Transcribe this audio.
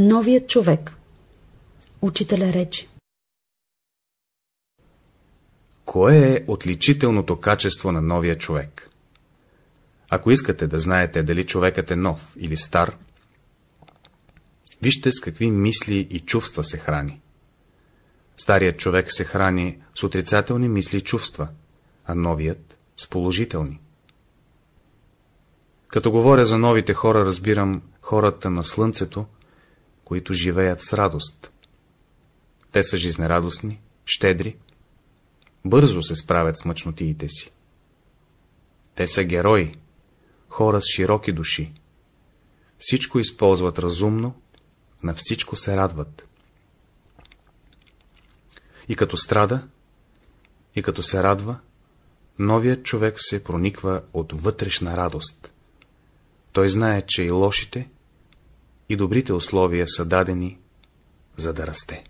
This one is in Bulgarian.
Новият човек Учителя рече Кое е отличителното качество на новия човек? Ако искате да знаете дали човекът е нов или стар, вижте с какви мисли и чувства се храни. Старият човек се храни с отрицателни мисли и чувства, а новият с положителни. Като говоря за новите хора, разбирам хората на слънцето, които живеят с радост. Те са жизнерадостни, щедри, бързо се справят с мъчнотиите си. Те са герои, хора с широки души. Всичко използват разумно, на всичко се радват. И като страда, и като се радва, новият човек се прониква от вътрешна радост. Той знае, че и лошите, и добрите условия са дадени, за да расте.